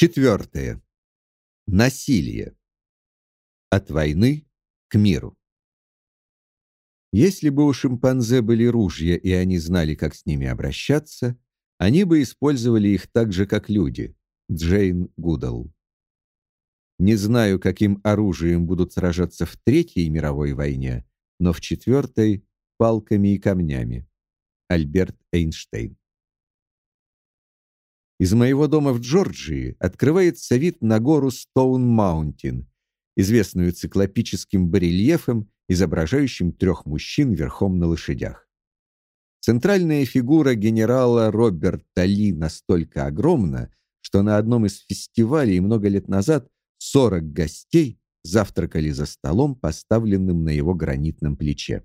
Четвертое. Насилие. От войны к миру. Если бы у шимпанзе были ружья и они знали, как с ними обращаться, они бы использовали их так же, как люди. Джейн Гудал. Не знаю, каким оружием будут сражаться в Третьей мировой войне, но в Четвертой — палками и камнями. Альберт Эйнштейн. Из моего дома в Джорджии открывается вид на гору Стоун-Маунтин, известную циклопическим барельефом, изображающим трех мужчин верхом на лошадях. Центральная фигура генерала Роберта Ли настолько огромна, что на одном из фестивалей много лет назад 40 гостей завтракали за столом, поставленным на его гранитном плече.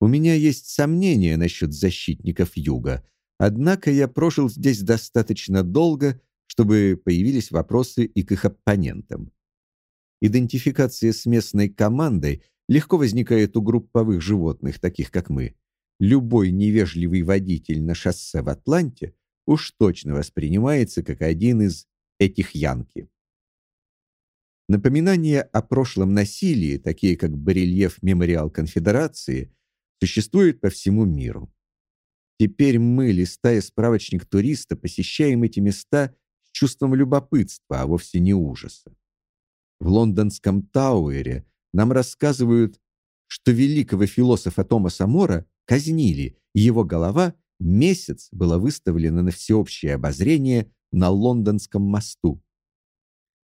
У меня есть сомнения насчет защитников Юга – Однако я прожил здесь достаточно долго, чтобы появились вопросы и к их оппонентам. Идентификация с местной командой легко возникает у групповых животных, таких как мы. Любой невежливый водитель на шоссе в Атланте уж точно воспринимается как один из этих янки. Напоминания о прошлом насилии, такие как барельеф Мемориал Конфедерации, существуют по всему миру. Теперь мы, листая справочник туриста, посещаем эти места с чувством любопытства, а вовсе не ужаса. В лондонском Тауэре нам рассказывают, что великого философа Томаса Мора казнили, и его голова месяц была выставлена на всеобщее обозрение на лондонском мосту.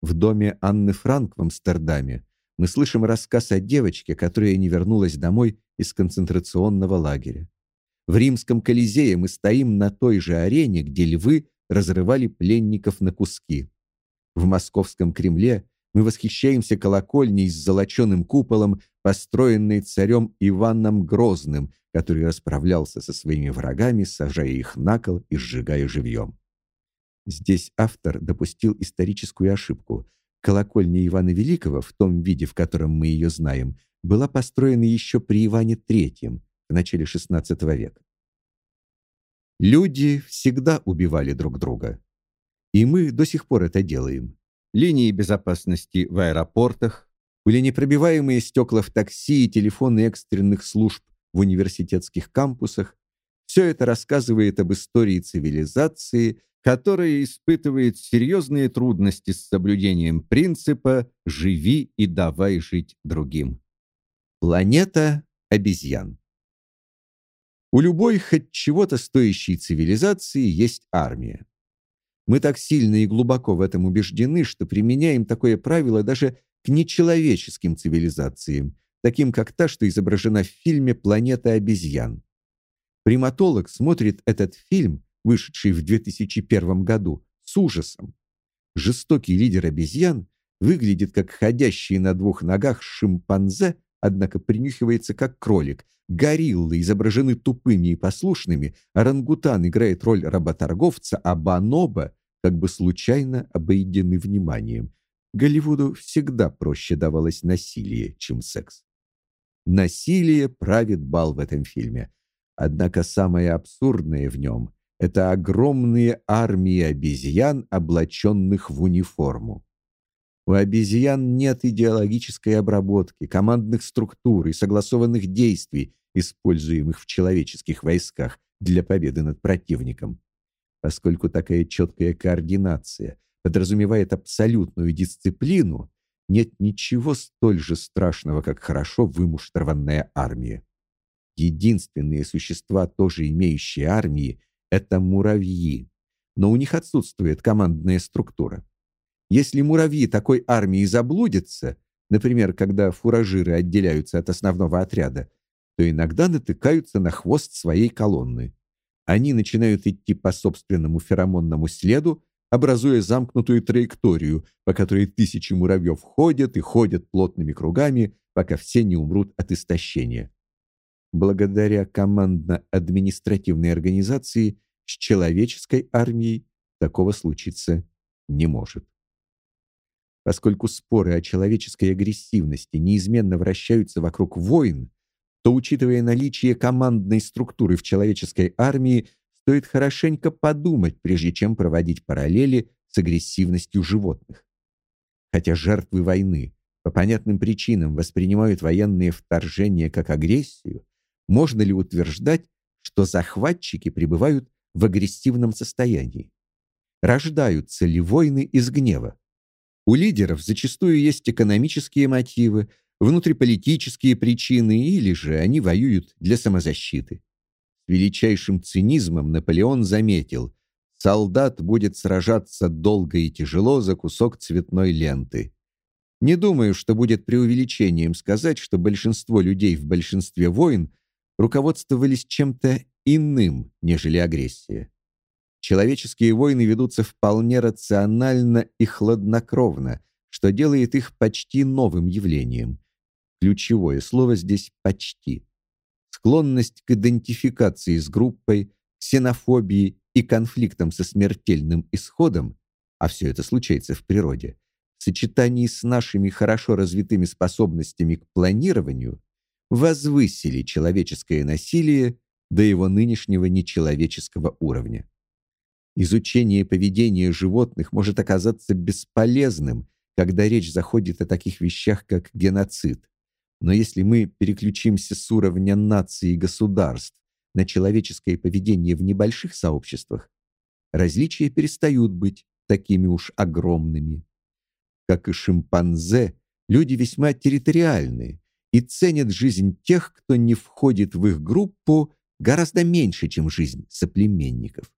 В доме Анны Франк в Амстердаме мы слышим рассказ о девочке, которая не вернулась домой из концентрационного лагеря. В римском Колизее мы стоим на той же арене, где львы разрывали пленников на куски. В московском Кремле мы восхищаемся колокольней с золоченым куполом, построенной царем Иваном Грозным, который расправлялся со своими врагами, сажая их на кол и сжигая живьем. Здесь автор допустил историческую ошибку. Колокольня Ивана Великого в том виде, в котором мы ее знаем, была построена еще при Иване III, в начале XVI века. Люди всегда убивали друг друга. И мы до сих пор это делаем. Линии безопасности в аэропортах, или непробиваемые стекла в такси и телефоны экстренных служб в университетских кампусах все это рассказывает об истории цивилизации, которая испытывает серьезные трудности с соблюдением принципа «живи и давай жить другим». Планета обезьян. У любой хоть чего-то стоящей цивилизации есть армия. Мы так сильно и глубоко в этом убеждены, что применяем такое правило даже к нечеловеческим цивилизациям, таким как та, что изображена в фильме Планета обезьян. Приматолог смотрит этот фильм, вышедший в 2001 году, с ужасом. Жестокий лидер обезьян выглядит как ходящий на двух ногах шимпанзе, однако принюхивается как кролик, Гориллы изображены тупыми и послушными, орангутан играет роль работорговца, а бонобо как бы случайно обойдены вниманием. Голливуду всегда проще давалось насилие, чем секс. Насилие правит бал в этом фильме. Однако самое абсурдное в нем — это огромные армии обезьян, облаченных в униформу. У обезьян нет идеологической обработки, командных структур и согласованных действий, используемых в человеческих войсках для победы над противником. Поскольку такая четкая координация подразумевает абсолютную дисциплину, нет ничего столь же страшного, как хорошо вымуштрованная армия. Единственные существа, тоже имеющие армии, это муравьи, но у них отсутствует командная структура. Если муравьи такой армии заблудятся, например, когда фуражиры отделяются от основного отряда, то иногда натыкаются на хвост своей колонны. Они начинают идти по собственному феромонному следу, образуя замкнутую траекторию, по которой тысячи муравьев ходят и ходят плотными кругами, пока все не умрут от истощения. Благодаря командно-административной организации с человеческой армией такого случиться не может. Поскольку споры о человеческой агрессивности неизменно вращаются вокруг войн, то, учитывая наличие командной структуры в человеческой армии, стоит хорошенько подумать, прежде чем проводить параллели с агрессивностью животных. Хотя жертвы войны по понятным причинам воспринимают военные вторжения как агрессию, можно ли утверждать, что захватчики пребывают в агрессивном состоянии? Рождаются ли войны из гнева? У лидеров зачастую есть экономические мотивы, внутриполитические причины или же они воюют для самозащиты. С величайшим цинизмом Наполеон заметил: солдат будет сражаться долго и тяжело за кусок цветной ленты. Не думаю, что будет преувеличением сказать, что большинство людей в большинстве войн руководствовались чем-то иным, нежели агрессия. Человеческие войны ведутся вполне рационально и хладнокровно, что делает их почти новым явлением. Ключевое слово здесь почти. Склонность к идентификации с группой, ксенофобии и конфликтам со смертельным исходом, а все это случается в природе, в сочетании с нашими хорошо развитыми способностями к планированию, возвысили человеческое насилие до его нынешнего нечеловеческого уровня. Изучение поведения животных может оказаться бесполезным, когда речь заходит о таких вещах, как геноцид. Но если мы переключимся с уровня наций и государств на человеческое поведение в небольших сообществах, различия перестают быть такими уж огромными. Как и шимпанзе, люди весьма территориальны и ценят жизнь тех, кто не входит в их группу, гораздо меньше, чем жизнь соплеменников.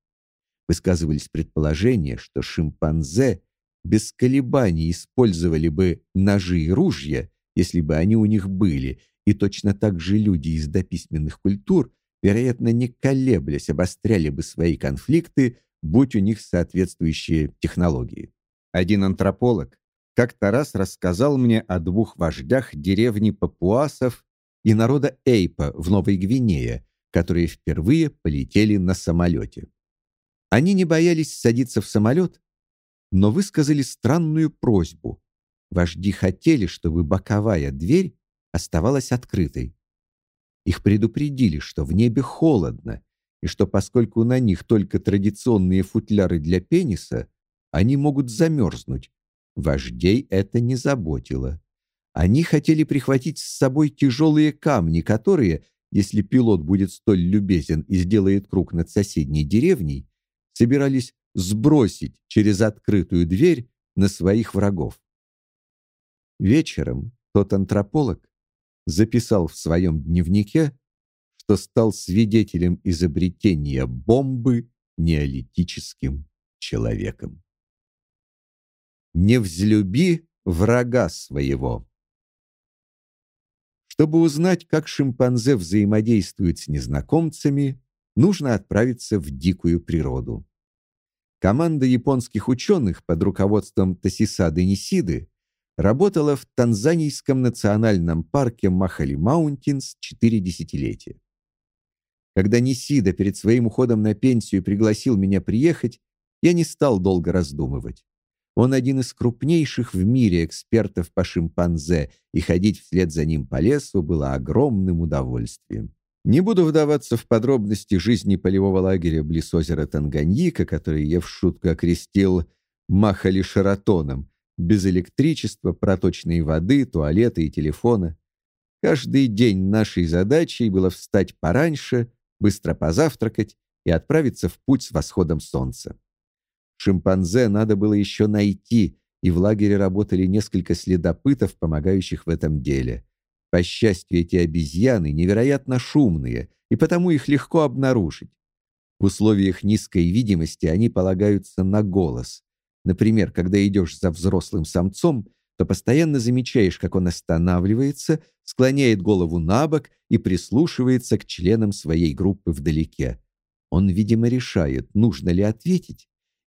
Высказывались предположения, что шимпанзе без колебаний использовали бы ножи и ружья, если бы они у них были, и точно так же люди из дописьменных культур, вероятно, не колеблясь, обостряли бы свои конфликты, будь у них соответствующие технологии. Один антрополог как-то раз рассказал мне о двух вождях деревни папуасов и народа Эйпа в Новой Гвинее, которые впервые полетели на самолете. Они не боялись садиться в самолет, но высказали странную просьбу Вожди хотели, чтобы боковая дверь оставалась открытой. Их предупредили, что в небе холодно, и что поскольку на них только традиционные футляры для пениса, они могут замерзнуть. Вождей это не заботило. Они хотели прихватить с собой тяжелые камни, которые, если пилот будет столь любезен и сделает круг над соседней деревней, собирались сбросить через открытую дверь на своих врагов. Вечером тот антрополог записал в своем дневнике, что стал свидетелем изобретения бомбы неолитическим человеком. Не взлюби врага своего. Чтобы узнать, как шимпанзе взаимодействуют с незнакомцами, нужно отправиться в дикую природу. Команда японских ученых под руководством Тосисады Нисиды работала в Танзанийском национальном парке Махали-Маунтинс четыре десятилетия. Когда Нисида перед своим уходом на пенсию пригласил меня приехать, я не стал долго раздумывать. Он один из крупнейших в мире экспертов по шимпанзе, и ходить вслед за ним по лесу было огромным удовольствием. Не буду вдаваться в подробности жизни полевого лагеря близ озера Танганьика, который я в шутку окрестил Махали-Шаратоном, без электричества, проточной воды, туалета и телефона. Каждый день нашей задачей было встать пораньше, быстро позавтракать и отправиться в путь с восходом солнца. Шимпанзе надо было еще найти, и в лагере работали несколько следопытов, помогающих в этом деле. По счастью, эти обезьяны невероятно шумные, и потому их легко обнаружить. В условиях низкой видимости они полагаются на голос. Например, когда идешь за взрослым самцом, то постоянно замечаешь, как он останавливается, склоняет голову набок и прислушивается к членам своей группы вдалеке. Он, видимо, решает, нужно ли ответить,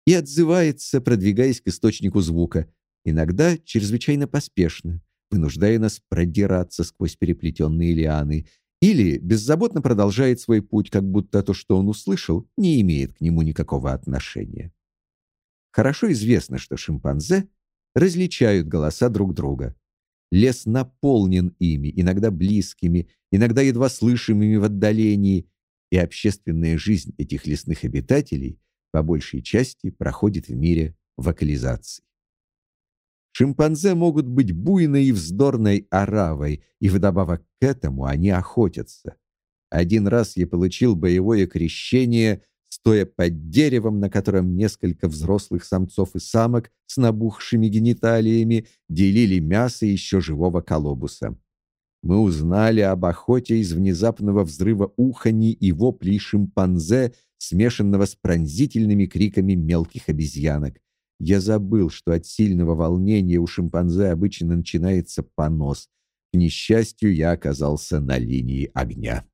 и отзывается, продвигаясь к источнику звука, иногда чрезвычайно поспешно, вынуждая нас продираться сквозь переплетенные лианы, или беззаботно продолжает свой путь, как будто то, что он услышал, не имеет к нему никакого отношения. Хорошо известно, что шимпанзе различают голоса друг друга. Лес наполнен ими, иногда близкими, иногда едва слышимыми в отдалении, и общественная жизнь этих лесных обитателей по большей части проходит в мире вокализации. Шимпанзе могут быть буйной и вздорной оравой, и вдобавок к этому они охотятся. Один раз я получил боевое крещение, стоя под деревом, на котором несколько взрослых самцов и самок с набухшими гениталиями делили мясо еще живого колобуса. Мы узнали об охоте из внезапного взрыва уханий и воплей шимпанзе, смешанного с пронзительными криками мелких обезьянок. Я забыл, что от сильного волнения у шимпанзе обычно начинается понос. К несчастью, я оказался на линии огня.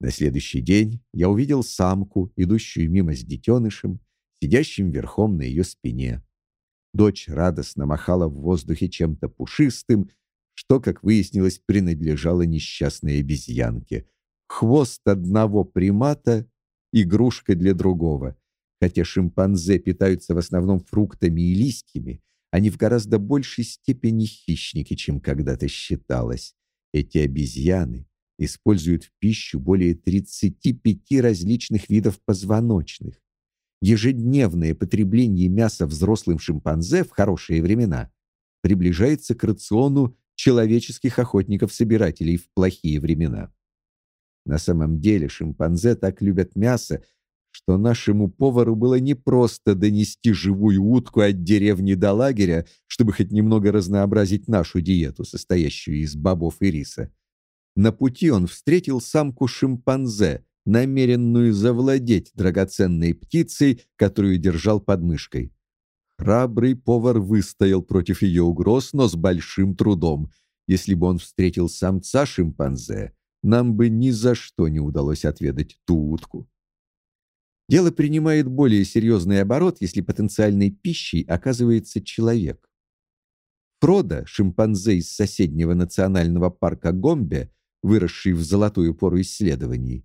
На следующий день я увидел самку, идущую мимо с детенышем, сидящим верхом на ее спине. Дочь радостно махала в воздухе чем-то пушистым, что, как выяснилось, принадлежало несчастной обезьянке. Хвост одного примата игрушка для другого. Хотя шимпанзе питаются в основном фруктами и листьями, они в гораздо большей степени хищники, чем когда-то считалось. Эти обезьяны используют в пищу более 35 различных видов позвоночных. Ежедневное потребление мяса взрослым шимпанзе в хорошие времена приближается к рациону человеческих охотников-собирателей в плохие времена. На самом деле шимпанзе так любят мясо, что нашему повару было непросто донести живую утку от деревни до лагеря, чтобы хоть немного разнообразить нашу диету, состоящую из бобов и риса. На пути он встретил самку шимпанзе, намеренную завладеть драгоценной птицей, которую держал под мышкой. Храбрый повар выстоял против ее угроз, но с большим трудом. Если бы он встретил самца шимпанзе, нам бы ни за что не удалось отведать ту утку. Дело принимает более серьезный оборот, если потенциальной пищей оказывается человек. Фродо, шимпанзе из соседнего национального парка Гомбе, выросший в золотую пору исследований,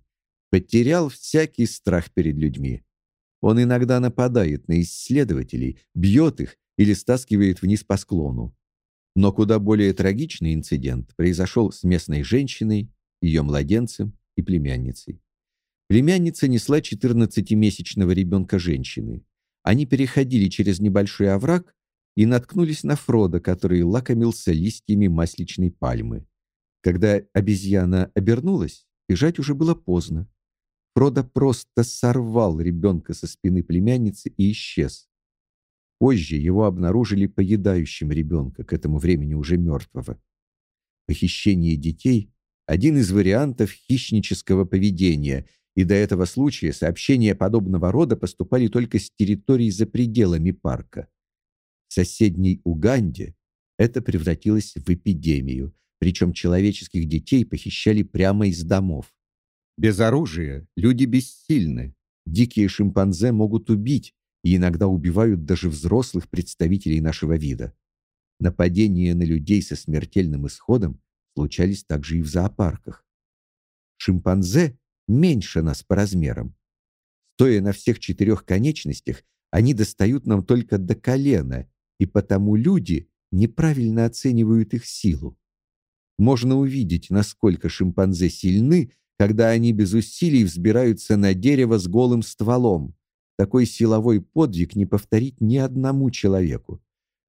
потерял всякий страх перед людьми. Он иногда нападает на исследователей, бьет их или стаскивает вниз по склону. Но куда более трагичный инцидент произошел с местной женщиной, ее младенцем и племянницей. Племянница несла 14-месячного ребенка женщины. Они переходили через небольшой овраг и наткнулись на Фрода, который лакомился листьями масличной пальмы. Когда обезьяна обернулась, бежать уже было поздно. Фродо просто сорвал ребенка со спины племянницы и исчез. Позже его обнаружили поедающим ребенка, к этому времени уже мертвого. Похищение детей один из вариантов хищнического поведения, и до этого случая сообщения подобного рода поступали только с территорий за пределами парка. В соседней Уганде это превратилось в эпидемию, причем человеческих детей похищали прямо из домов. Без оружия люди бессильны. Дикие шимпанзе могут убить, и иногда убивают даже взрослых представителей нашего вида. Нападения на людей со смертельным исходом случались также и в зоопарках. Шимпанзе меньше нас по размерам. Стоя на всех четырех конечностях, они достают нам только до колена, и потому люди неправильно оценивают их силу. Можно увидеть, насколько шимпанзе сильны, когда они без усилий взбираются на дерево с голым стволом. Такой силовой подвиг не повторить ни одному человеку.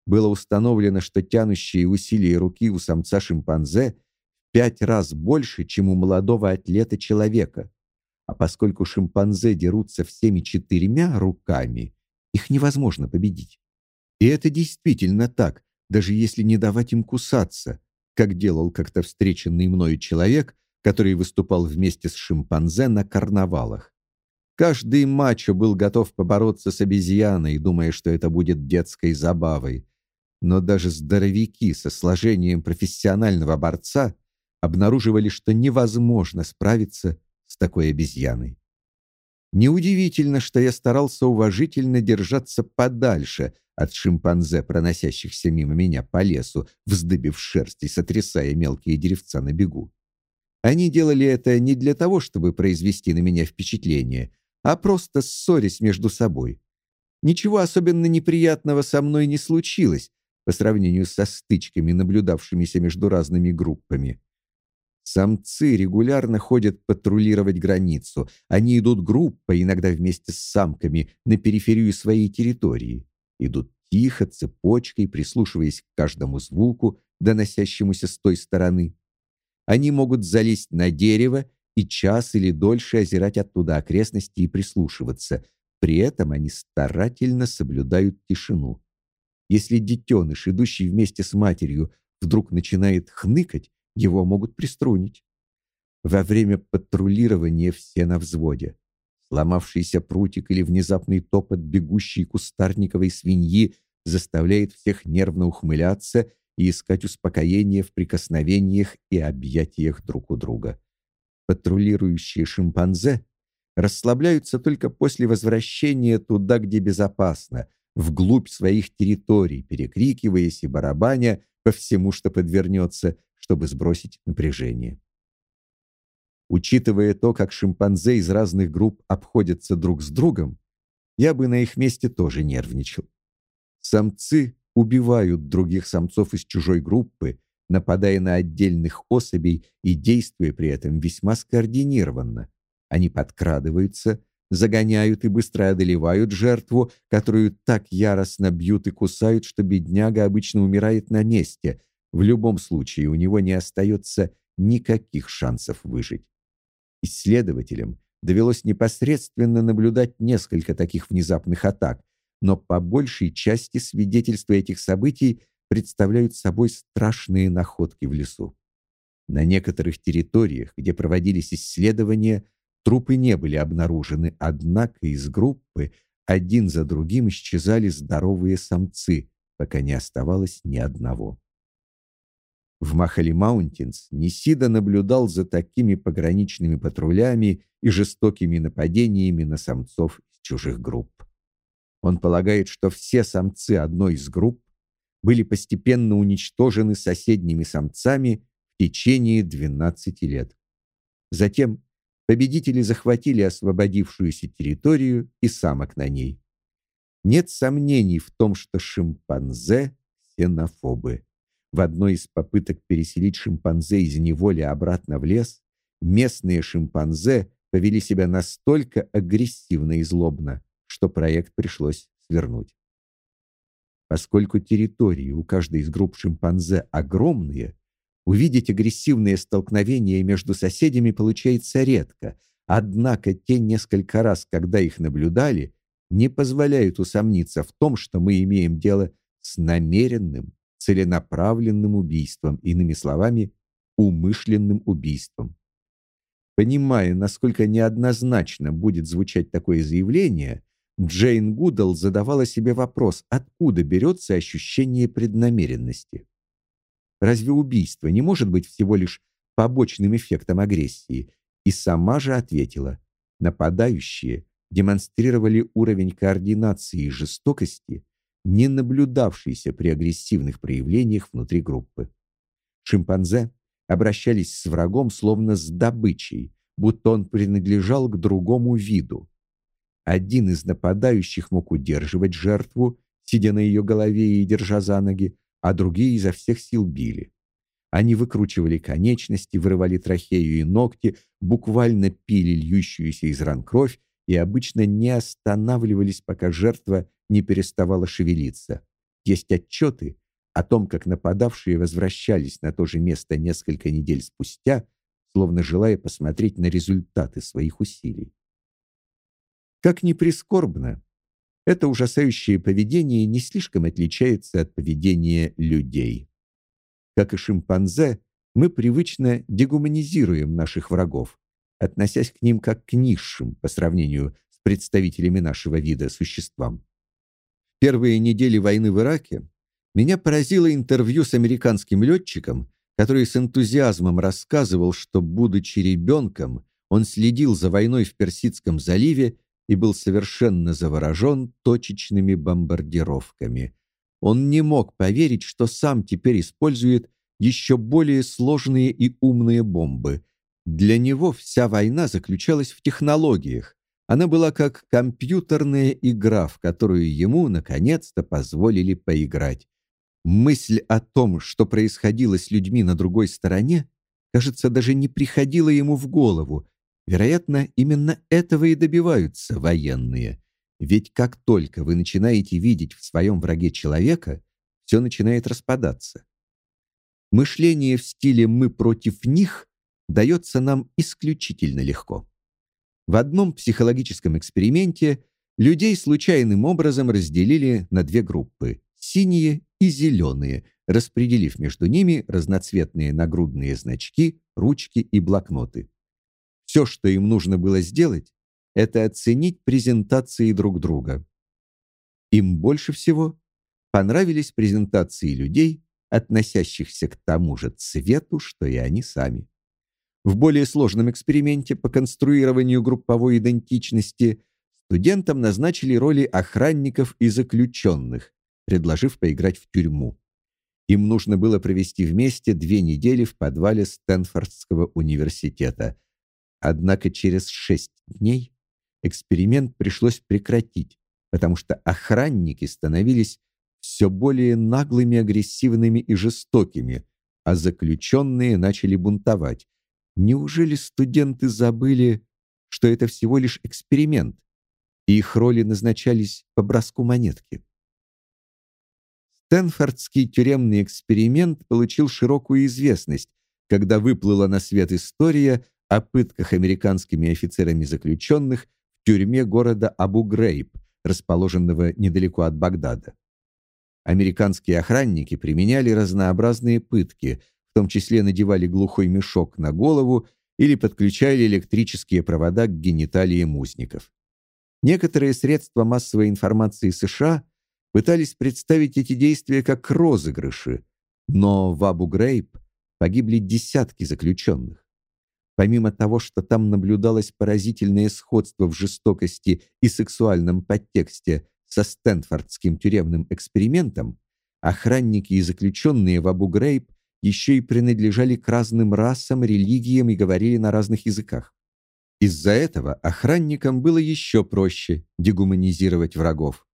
Было установлено, что тянущие усилия руки у самца шимпанзе в пять раз больше, чем у молодого атлета-человека. А поскольку шимпанзе дерутся всеми четырьмя руками, их невозможно победить. И это действительно так, даже если не давать им кусаться, как делал как-то встреченный мною человек, который выступал вместе с шимпанзе на карнавалах. Каждый мачо был готов побороться с обезьяной, думая, что это будет детской забавой. Но даже здоровяки со сложением профессионального борца обнаруживали, что невозможно справиться с такой обезьяной. Неудивительно, что я старался уважительно держаться подальше от шимпанзе, проносящихся мимо меня по лесу, вздыбив шерсть и сотрясая мелкие деревца на бегу. Они делали это не для того, чтобы произвести на меня впечатление, а просто ссорясь между собой. Ничего особенно неприятного со мной не случилось, по сравнению со стычками, наблюдавшимися между разными группами. Самцы регулярно ходят патрулировать границу. Они идут группой, иногда вместе с самками, на периферию своей территории. Идут тихо, цепочкой, прислушиваясь к каждому звуку, доносящемуся с той стороны. Они могут залезть на дерево и час или дольше озирать оттуда окрестности и прислушиваться. При этом они старательно соблюдают тишину. Если детеныш, идущий вместе с матерью, вдруг начинает хныкать, его могут приструнить. Во время патрулирования все на взводе. Сломавшийся прутик или внезапный топот бегущей кустарниковой свиньи заставляет всех нервно ухмыляться и искать успокоения в прикосновениях и объятиях друг у друга. Патрулирующие шимпанзе расслабляются только после возвращения туда, где безопасно, вглубь своих территорий, перекрикиваясь и барабаня по всему, что подвернется, чтобы сбросить напряжение. Учитывая то, как шимпанзе из разных групп обходятся друг с другом, я бы на их месте тоже нервничал. Самцы убивают других самцов из чужой группы, нападая на отдельных особей и действуя при этом весьма скоординированно. Они подкрадываются, загоняют и быстро одолевают жертву, которую так яростно бьют и кусают, что бедняга обычно умирает на месте, в любом случае у него не остается никаких шансов выжить. Исследователям довелось непосредственно наблюдать несколько таких внезапных атак, но по большей части свидетельства этих событий представляют собой страшные находки в лесу. На некоторых территориях, где проводились исследования, трупы не были обнаружены, однако из группы один за другим исчезали здоровые самцы, пока не оставалось ни одного. В Махали-Маунтинс Нисида наблюдал за такими пограничными патрулями и жестокими нападениями на самцов из чужих групп. Он полагает, что все самцы одной из групп были постепенно уничтожены соседними самцами в течение 12 лет. Затем победители захватили освободившуюся территорию и самок на ней. Нет сомнений в том, что шимпанзе ксенофобы. В одной из попыток переселить шимпанзе из неволи обратно в лес, местные шимпанзе повели себя настолько агрессивно и злобно, что проект пришлось свернуть. Поскольку территории у каждой из групп шимпанзе огромные, увидеть агрессивные столкновения между соседями получается редко. Однако те несколько раз, когда их наблюдали, не позволяют усомниться в том, что мы имеем дело с намеренным целенаправленным убийством, иными словами, умышленным убийством. Понимая, насколько неоднозначно будет звучать такое заявление, Джейн Гудал задавала себе вопрос, откуда берется ощущение преднамеренности. Разве убийство не может быть всего лишь побочным эффектом агрессии? И сама же ответила: нападающие демонстрировали уровень координации и жестокости, не наблюдавшийся при агрессивных проявлениях внутри группы. Шимпанзе обращались с врагом словно с добычей, будто он принадлежал к другому виду. Один из нападающих мог удерживать жертву, сидя на ее голове и держа за ноги, а другие изо всех сил били. Они выкручивали конечности, вырывали трахею и ногти, буквально пили льющуюся из ран кровь и обычно не останавливались, пока жертва не переставала шевелиться. Есть отчеты о том, как нападавшие возвращались на то же место несколько недель спустя, словно желая посмотреть на результаты своих усилий. Как ни прискорбно, это ужасающее поведение не слишком отличается от поведения людей. Как и шимпанзе, мы привычно дегуманизируем наших врагов, относясь к ним как к низшим по сравнению с представителями нашего вида существам. В первые недели войны в Ираке меня поразило интервью с американским летчиком, который с энтузиазмом рассказывал, что, будучи ребенком, он следил за войной в Персидском заливе и был совершенно заворожен точечными бомбардировками. Он не мог поверить, что сам теперь использует еще более сложные и умные бомбы, для него вся война заключалась в технологиях. Она была как компьютерная игра, в которую ему наконец-то позволили поиграть. Мысль о том, что происходило с людьми на другой стороне, кажется, даже не приходила ему в голову. Вероятно, именно этого и добиваются военные. Ведь как только вы начинаете видеть в своем враге человека, все начинает распадаться. Мышление в стиле «мы против них» дается нам исключительно легко. В одном психологическом эксперименте людей случайным образом разделили на две группы – синие и зеленые, распределив между ними разноцветные нагрудные значки, ручки и блокноты. Все, что им нужно было сделать, это оценить презентации друг друга. Им больше всего понравились презентации людей, относящихся к тому же цвету, что и они сами. В более сложном эксперименте по конструированию групповой идентичности студентам назначили роли охранников и заключенных, предложив поиграть в тюрьму. Им нужно было провести вместе две недели в подвале Стэнфордского университета. Однако через шесть дней эксперимент пришлось прекратить, потому что охранники становились все более наглыми, агрессивными и жестокими, а заключенные начали бунтовать. Неужели студенты забыли, что это всего лишь эксперимент, и их роли назначались по броску монетки? Стэнфордский тюремный эксперимент получил широкую известность, когда выплыла на свет история о пытках американскими офицерами заключенных в тюрьме города Абу-Грейб, расположенного недалеко от Багдада. Американские охранники применяли разнообразные пытки, в том числе надевали глухой мешок на голову или подключали электрические провода к гениталиям узников. Некоторые средства массовой информации США пытались представить эти действия как розыгрыши, но в Абу-Грейб погибли десятки заключенных. Помимо того, что там наблюдалось поразительное сходство в жестокости и сексуальном подтексте со Стэнфордским тюремным экспериментом, охранники и заключенные в Абу-Грейб еще и принадлежали к разным расам, религиям и говорили на разных языках. Из-за этого охранникам было еще проще дегуманизировать врагов.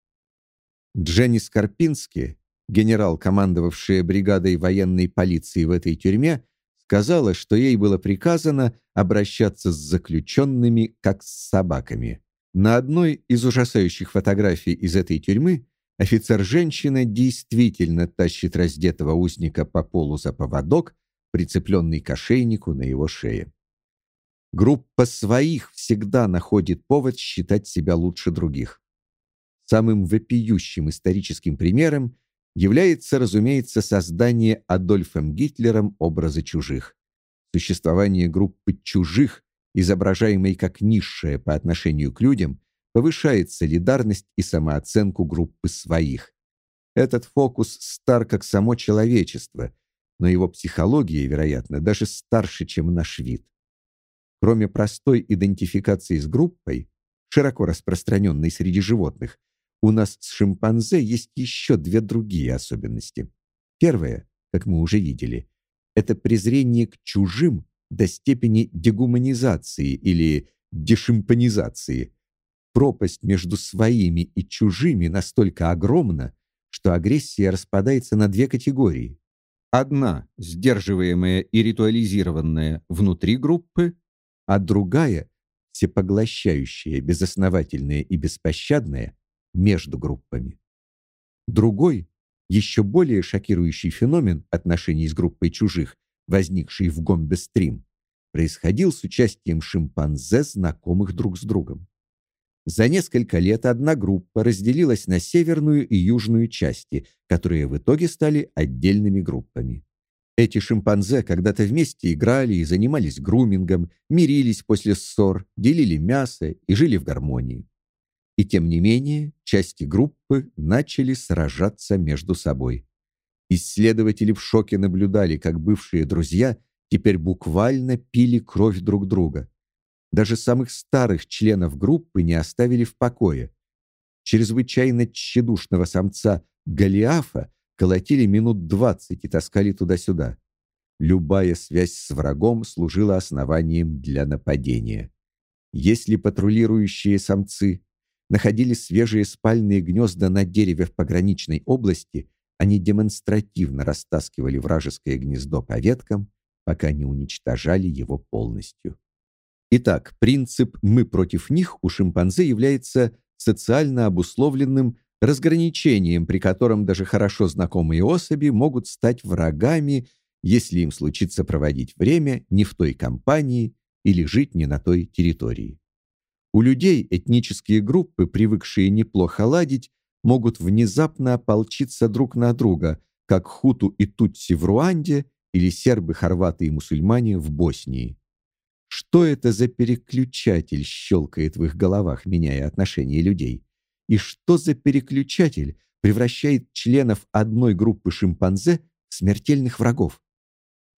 Дженни Скорпински, генерал, командовавшая бригадой военной полиции в этой тюрьме, сказала, что ей было приказано обращаться с заключенными как с собаками. На одной из ужасающих фотографий из этой тюрьмы офицер-женщина действительно тащит раздетого узника по полу за поводок, прицепленный к ошейнику на его шее. Группа своих всегда находит повод считать себя лучше других. Самым вопиющим историческим примером является, разумеется, создание Адольфом Гитлером образа чужих. Существование группы чужих изображаемой как низшая по отношению к людям, повышает солидарность и самооценку группы своих. Этот фокус стар как само человечество, но его психология, вероятно, даже старше, чем наш вид. Кроме простой идентификации с группой, широко распространенной среди животных, у нас с шимпанзе есть еще две другие особенности. Первая, как мы уже видели, это презрение к чужим до степени дегуманизации или дешимпанизации. Пропасть между своими и чужими настолько огромна, что агрессия распадается на две категории. Одна сдерживаемая и ритуализированная внутри группы, а другая всепоглощающая, безосновательная и беспощадная между группами. Другой, еще более шокирующий феномен отношений с группой чужих возникший в Гомбе-стрим, происходил с участием шимпанзе, знакомых друг с другом. За несколько лет одна группа разделилась на северную и южную части, которые в итоге стали отдельными группами. Эти шимпанзе когда-то вместе играли и занимались грумингом, мирились после ссор, делили мясо и жили в гармонии. И тем не менее, части группы начали сражаться между собой. Исследователи в шоке наблюдали, как бывшие друзья теперь буквально пили кровь друг друга. Даже самых старых членов группы не оставили в покое. Чрезвычайно тщедушного самца Голиафа колотили минут двадцать и таскали туда-сюда. Любая связь с врагом служила основанием для нападения. Если патрулирующие самцы находили свежие спальные гнезда на дереве в пограничной области, они демонстративно растаскивали вражеское гнездо по веткам, пока не уничтожали его полностью. Итак, принцип «мы против них» у шимпанзе является социально обусловленным разграничением, при котором даже хорошо знакомые особи могут стать врагами, если им случится проводить время не в той компании или жить не на той территории. У людей этнические группы, привыкшие неплохо ладить, могут внезапно ополчиться друг на друга, как хуту и тутси в Руанде или сербы, хорваты и мусульмане в Боснии. Что это за переключатель щелкает в их головах, меняя отношение людей? И что за переключатель превращает членов одной группы шимпанзе в смертельных врагов?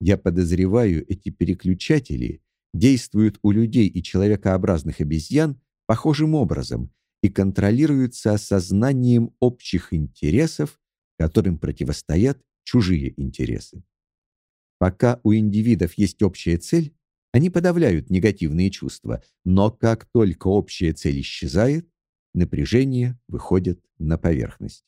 Я подозреваю, эти переключатели действуют у людей и человекообразных обезьян похожим образом и контролируются осознанием общих интересов, которым противостоят чужие интересы. Пока у индивидов есть общая цель, они подавляют негативные чувства, но как только общая цель исчезает, напряжение выходит на поверхность.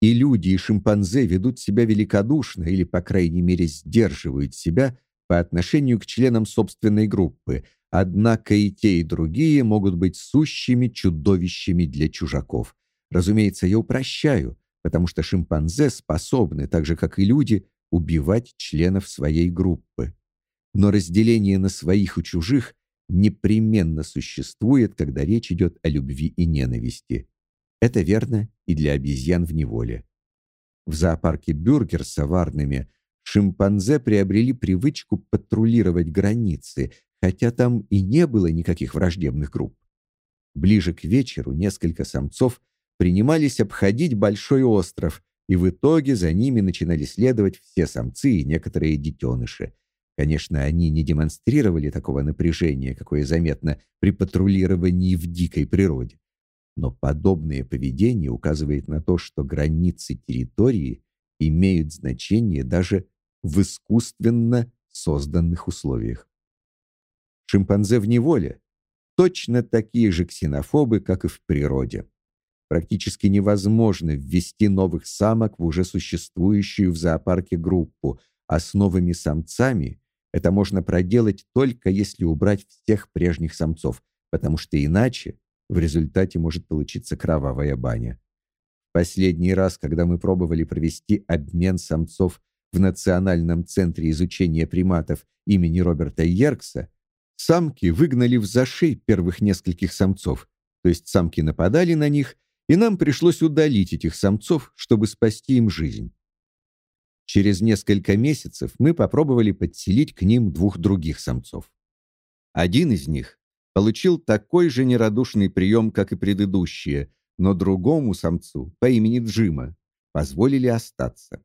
И люди, и шимпанзе ведут себя великодушно или, по крайней мере, сдерживают себя по отношению к членам собственной группы, однако и те, и другие могут быть сущими чудовищами для чужаков. Разумеется, я упрощаю, потому что шимпанзе способны, так же как и люди, убивать членов своей группы. Но разделение на своих и чужих непременно существует, когда речь идет о любви и ненависти. Это верно и для обезьян в неволе. В зоопарке Бюргерса в Арнеме шимпанзе приобрели привычку патрулировать границы, хотя там и не было никаких враждебных групп. Ближе к вечеру несколько самцов принимались обходить большой остров, и в итоге за ними начинали следовать все самцы и некоторые детеныши. Конечно, они не демонстрировали такого напряжения, какое заметно при патрулировании в дикой природе. Но подобное поведение указывает на то, что границы территории имеют значение даже в искусственно созданных условиях. Шимпанзе в неволе точно такие же ксенофобы, как и в природе. Практически невозможно ввести новых самок в уже существующую в зоопарке группу, а с новыми самцами это можно проделать только если убрать всех прежних самцов, потому что иначе в результате может получиться кровавая баня. Последний раз, когда мы пробовали провести обмен самцов в Национальном центре изучения приматов имени Роберта Йеркса, самки выгнали в зашей первых нескольких самцов, то есть самки нападали на них, и нам пришлось удалить этих самцов, чтобы спасти им жизнь. Через несколько месяцев мы попробовали подселить к ним двух других самцов. Один из них получил такой же нерадушный прием, как и предыдущие, но другому самцу по имени Джима позволили остаться.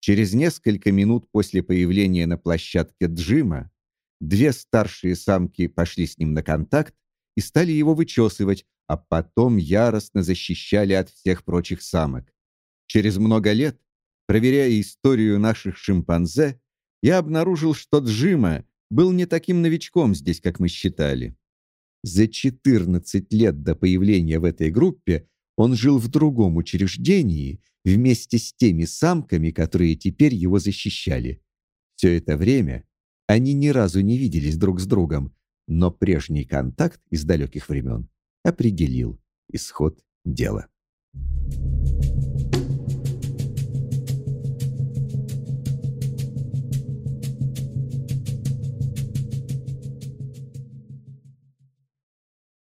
Через несколько минут после появления на площадке Джима две старшие самки пошли с ним на контакт и стали его вычесывать, а потом яростно защищали от всех прочих самок. Через много лет, проверяя историю наших шимпанзе, я обнаружил, что Джима был не таким новичком здесь, как мы считали. За 14 лет до появления в этой группе он жил в другом учреждении вместе с теми самками, которые теперь его защищали. Все это время они ни разу не виделись друг с другом, но прежний контакт из далеких времен определил исход дела. Thank you.